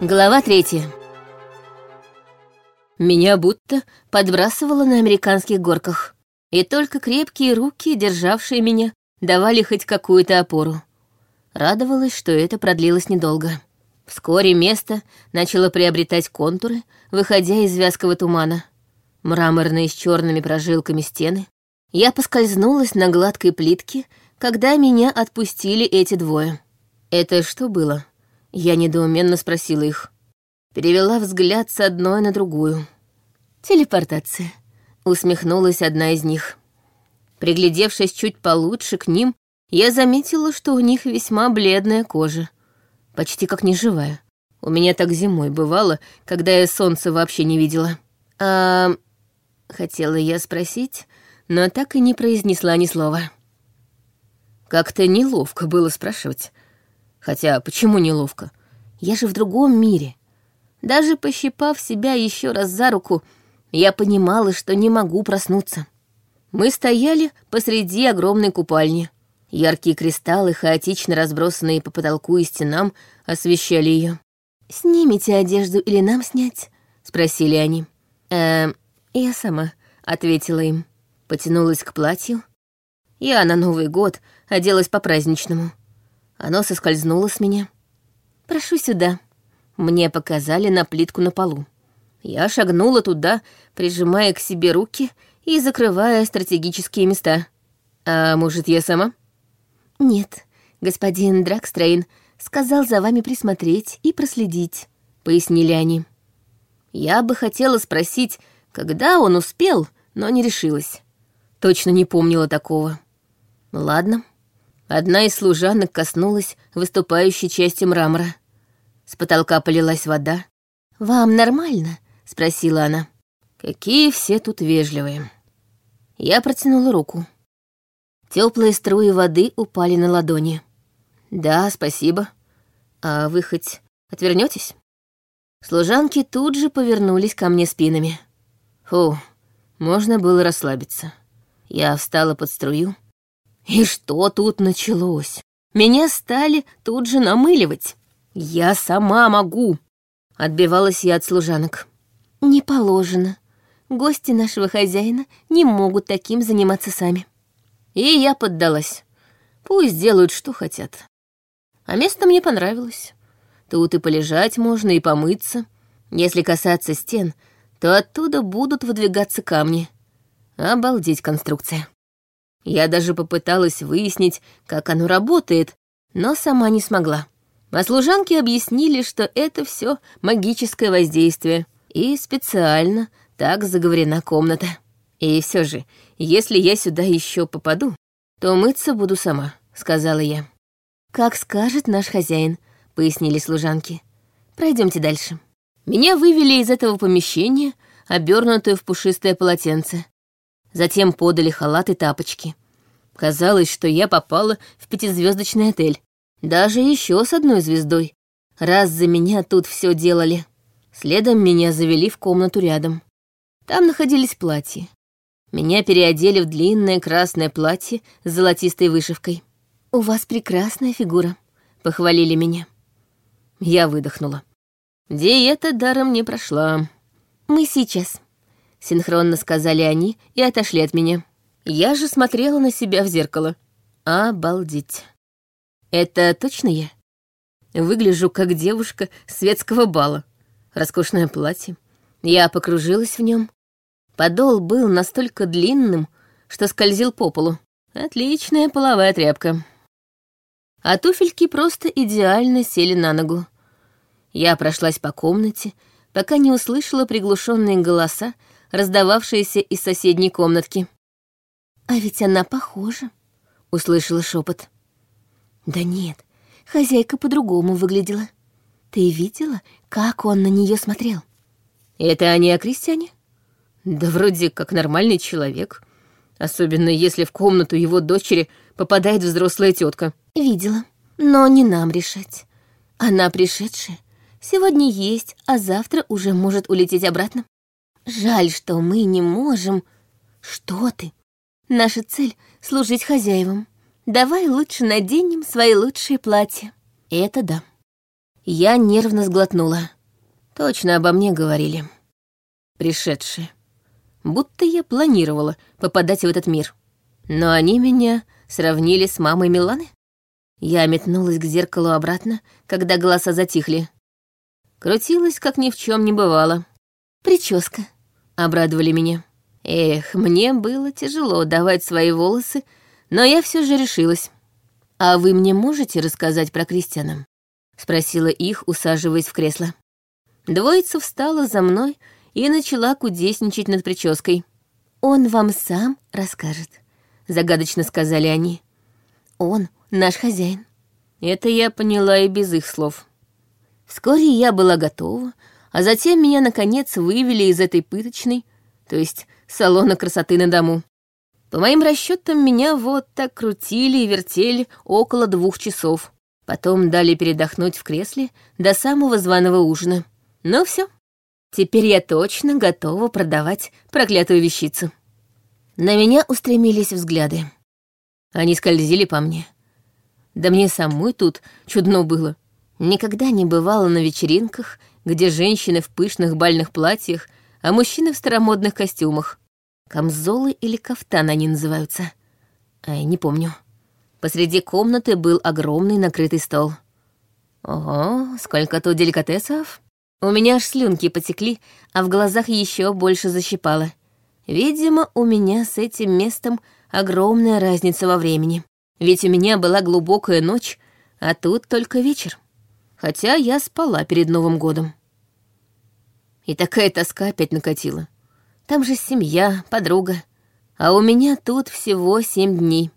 Глава третья. Меня будто подбрасывало на американских горках, и только крепкие руки, державшие меня, давали хоть какую-то опору. Радовалась, что это продлилось недолго. Вскоре место начало приобретать контуры, выходя из вязкого тумана. Мраморные с черными прожилками стены. Я поскользнулась на гладкой плитке, когда меня отпустили эти двое. Это что было? Я недоуменно спросила их. Перевела взгляд с одной на другую. «Телепортация», — усмехнулась одна из них. Приглядевшись чуть получше к ним, я заметила, что у них весьма бледная кожа. Почти как неживая. У меня так зимой бывало, когда я солнце вообще не видела. А... Хотела я спросить, но так и не произнесла ни слова. Как-то неловко было спрашивать, Хотя почему неловко? Я же в другом мире. Даже пощипав себя еще раз за руку, я понимала, что не могу проснуться. Мы стояли посреди огромной купальни. Яркие кристаллы, хаотично разбросанные по потолку и стенам, освещали ее. «Снимите одежду или нам снять?» — спросили они. «Эм, я сама», — ответила им. Потянулась к платью. Я на Новый год оделась по-праздничному. Оно соскользнуло с меня. «Прошу сюда». Мне показали на плитку на полу. Я шагнула туда, прижимая к себе руки и закрывая стратегические места. «А может, я сама?» «Нет, господин Дракстрейн сказал за вами присмотреть и проследить», — пояснили они. Я бы хотела спросить, когда он успел, но не решилась. Точно не помнила такого. Ладно. Одна из служанок коснулась выступающей части мрамора. С потолка полилась вода. «Вам нормально?» — спросила она. «Какие все тут вежливые». Я протянула руку. Теплые струи воды упали на ладони. «Да, спасибо. А вы хоть отвернетесь? Служанки тут же повернулись ко мне спинами. Фу, можно было расслабиться. Я встала под струю, и что тут началось? Меня стали тут же намыливать. Я сама могу. Отбивалась я от служанок. Не положено. Гости нашего хозяина не могут таким заниматься сами. И я поддалась. Пусть делают, что хотят. А место мне понравилось. Тут и полежать можно, и помыться. Если касаться стен, то оттуда будут выдвигаться камни. Обалдеть конструкция. Я даже попыталась выяснить, как оно работает, но сама не смогла. А служанки объяснили, что это все магическое воздействие, и специально так заговорена комната. И все же, если я сюда еще попаду, то мыться буду сама, сказала я. Как скажет наш хозяин, пояснили служанки. Пройдемте дальше. Меня вывели из этого помещения, обернутую в пушистое полотенце. Затем подали халат и тапочки. Казалось, что я попала в пятизвездочный отель. Даже еще с одной звездой. Раз за меня тут все делали. Следом меня завели в комнату рядом. Там находились платья. Меня переодели в длинное красное платье с золотистой вышивкой. «У вас прекрасная фигура», — похвалили меня. Я выдохнула. Диета даром не прошла. «Мы сейчас», Синхронно сказали они и отошли от меня. Я же смотрела на себя в зеркало. Обалдеть. Это точно я? Выгляжу как девушка светского бала. Роскошное платье. Я покружилась в нем. Подол был настолько длинным, что скользил по полу. Отличная половая тряпка. А туфельки просто идеально сели на ногу. Я прошлась по комнате, пока не услышала приглушенные голоса раздававшиеся из соседней комнатки. «А ведь она похожа», — услышала шепот. «Да нет, хозяйка по-другому выглядела. Ты видела, как он на нее смотрел?» «Это они о крестьяне?» «Да вроде как нормальный человек, особенно если в комнату его дочери попадает взрослая тетка. «Видела, но не нам решать. Она пришедшая, сегодня есть, а завтра уже может улететь обратно. Жаль, что мы не можем... Что ты? Наша цель — служить хозяевам. Давай лучше наденем свои лучшие платья. Это да. Я нервно сглотнула. Точно обо мне говорили. Пришедшие. Будто я планировала попадать в этот мир. Но они меня сравнили с мамой Миланы? Я метнулась к зеркалу обратно, когда голоса затихли. Крутилась, как ни в чем не бывало. «Прическа», — обрадовали меня. Эх, мне было тяжело давать свои волосы, но я все же решилась. «А вы мне можете рассказать про Кристиана?» — спросила их, усаживаясь в кресло. Двоица встала за мной и начала кудесничать над прической. «Он вам сам расскажет», — загадочно сказали они. «Он наш хозяин». Это я поняла и без их слов. Вскоре я была готова, а затем меня, наконец, вывели из этой пыточной, то есть салона красоты на дому. По моим расчетам, меня вот так крутили и вертели около двух часов. Потом дали передохнуть в кресле до самого званого ужина. Ну все, теперь я точно готова продавать проклятую вещицу. На меня устремились взгляды. Они скользили по мне. Да мне самой тут чудно было. Никогда не бывало на вечеринках, где женщины в пышных бальных платьях, а мужчины в старомодных костюмах. Камзолы или кафтан они называются. Ай, не помню. Посреди комнаты был огромный накрытый стол. Ого, сколько тут деликатесов. У меня аж слюнки потекли, а в глазах еще больше защипало. Видимо, у меня с этим местом огромная разница во времени. Ведь у меня была глубокая ночь, а тут только вечер. Хотя я спала перед Новым годом. И такая тоска опять накатила. Там же семья, подруга. А у меня тут всего семь дней.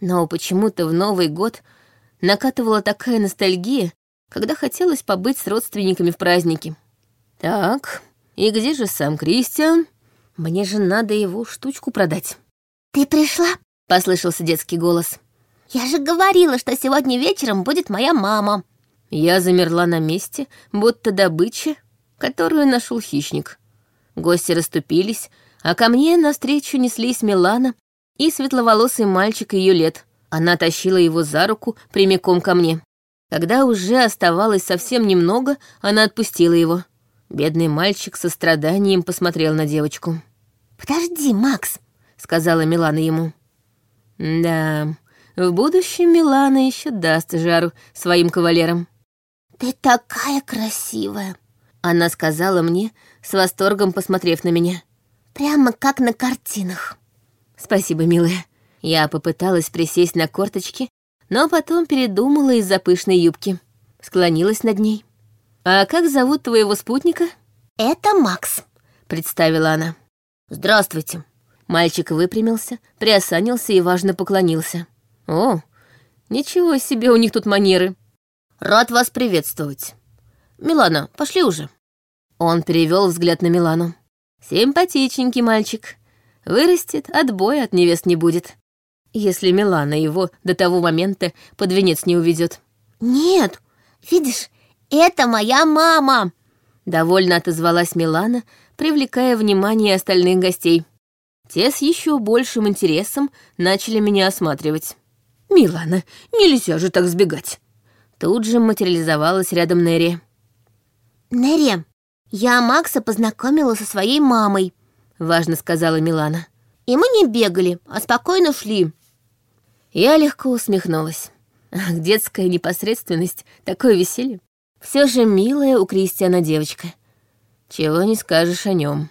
Но почему-то в Новый год накатывала такая ностальгия, когда хотелось побыть с родственниками в празднике. Так, и где же сам Кристиан? Мне же надо его штучку продать. «Ты пришла?» — послышался детский голос. «Я же говорила, что сегодня вечером будет моя мама». Я замерла на месте, будто добыча, которую нашел хищник. Гости расступились, а ко мне навстречу неслись Милана и светловолосый мальчик ее лет. Она тащила его за руку прямиком ко мне. Когда уже оставалось совсем немного, она отпустила его. Бедный мальчик со страданием посмотрел на девочку. «Подожди, Макс», — сказала Милана ему. «Да, в будущем Милана еще даст жару своим кавалерам. «Ты такая красивая!» Она сказала мне, с восторгом посмотрев на меня. «Прямо как на картинах». «Спасибо, милая». Я попыталась присесть на корточки, но потом передумала из-за пышной юбки. Склонилась над ней. «А как зовут твоего спутника?» «Это Макс», — представила она. «Здравствуйте». Мальчик выпрямился, приосанился и важно поклонился. «О, ничего себе у них тут манеры. Рад вас приветствовать. Милана, пошли уже». Он перевел взгляд на Милану. «Симпатичненький мальчик. Вырастет, отбоя от невест не будет. Если Милана его до того момента под венец не уведет. «Нет, видишь, это моя мама!» Довольно отозвалась Милана, привлекая внимание остальных гостей. Те с еще большим интересом начали меня осматривать. «Милана, нельзя же так сбегать!» Тут же материализовалась рядом Нерри. «Нерри, я Макса познакомила со своей мамой», — важно сказала Милана. «И мы не бегали, а спокойно шли». Я легко усмехнулась. Ах, детская непосредственность, такое веселье. Все же милая у Кристиана девочка. Чего не скажешь о нем.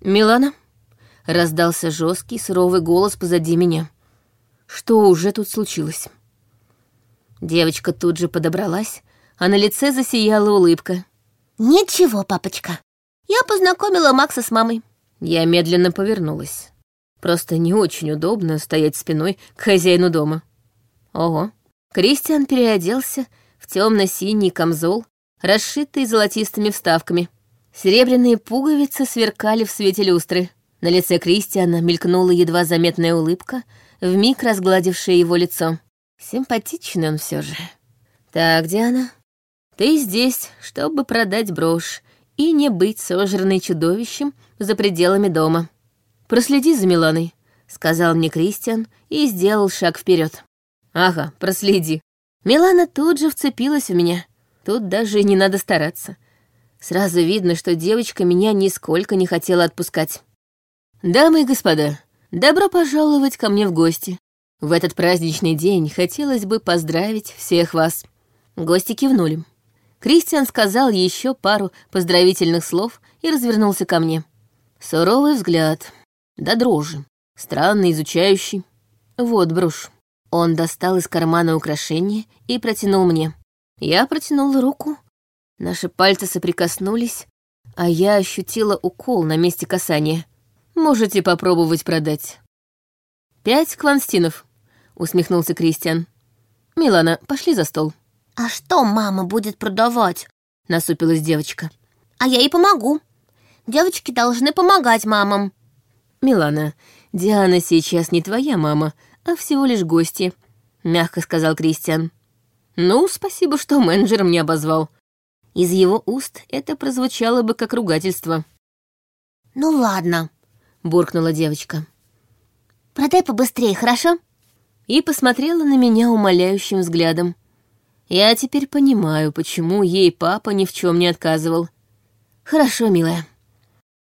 «Милана?» — раздался жесткий, суровый голос позади меня. Что уже тут случилось? Девочка тут же подобралась, а на лице засияла улыбка. «Ничего, папочка. Я познакомила Макса с мамой». Я медленно повернулась. Просто не очень удобно стоять спиной к хозяину дома. Ого. Кристиан переоделся в темно-синий камзол, расшитый золотистыми вставками. Серебряные пуговицы сверкали в свете люстры. На лице Кристиана мелькнула едва заметная улыбка, вмиг разгладившая его лицо. Симпатичный он все же. Так, Диана, ты здесь, чтобы продать брошь и не быть сожранной чудовищем за пределами дома. Проследи за Миланой, сказал мне Кристиан и сделал шаг вперед. Ага, проследи. Милана тут же вцепилась в меня. Тут даже не надо стараться. Сразу видно, что девочка меня нисколько не хотела отпускать. «Дамы и господа, добро пожаловать ко мне в гости. В этот праздничный день хотелось бы поздравить всех вас». Гости кивнули. Кристиан сказал еще пару поздравительных слов и развернулся ко мне. Суровый взгляд, да дрожи, странный, изучающий. Вот брошь. Он достал из кармана украшение и протянул мне. Я протянула руку. Наши пальцы соприкоснулись, а я ощутила укол на месте касания. Можете попробовать продать. «Пять кванстинов», — усмехнулся Кристиан. «Милана, пошли за стол». «А что мама будет продавать?» — насупилась девочка. «А я ей помогу. Девочки должны помогать мамам». «Милана, Диана сейчас не твоя мама, а всего лишь гости», — мягко сказал Кристиан. «Ну, спасибо, что менеджер мне обозвал. Из его уст это прозвучало бы как ругательство». «Ну ладно», — буркнула девочка. «Продай побыстрее, хорошо?» И посмотрела на меня умоляющим взглядом. Я теперь понимаю, почему ей папа ни в чем не отказывал. Хорошо, милая.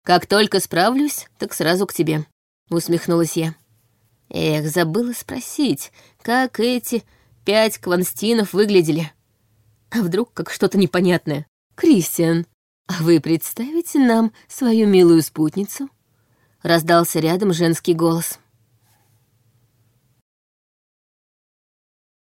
Как только справлюсь, так сразу к тебе, усмехнулась я. Эх, забыла спросить, как эти пять кванстинов выглядели. А вдруг как что-то непонятное? Кристиан, а вы представите нам свою милую спутницу? Раздался рядом женский голос.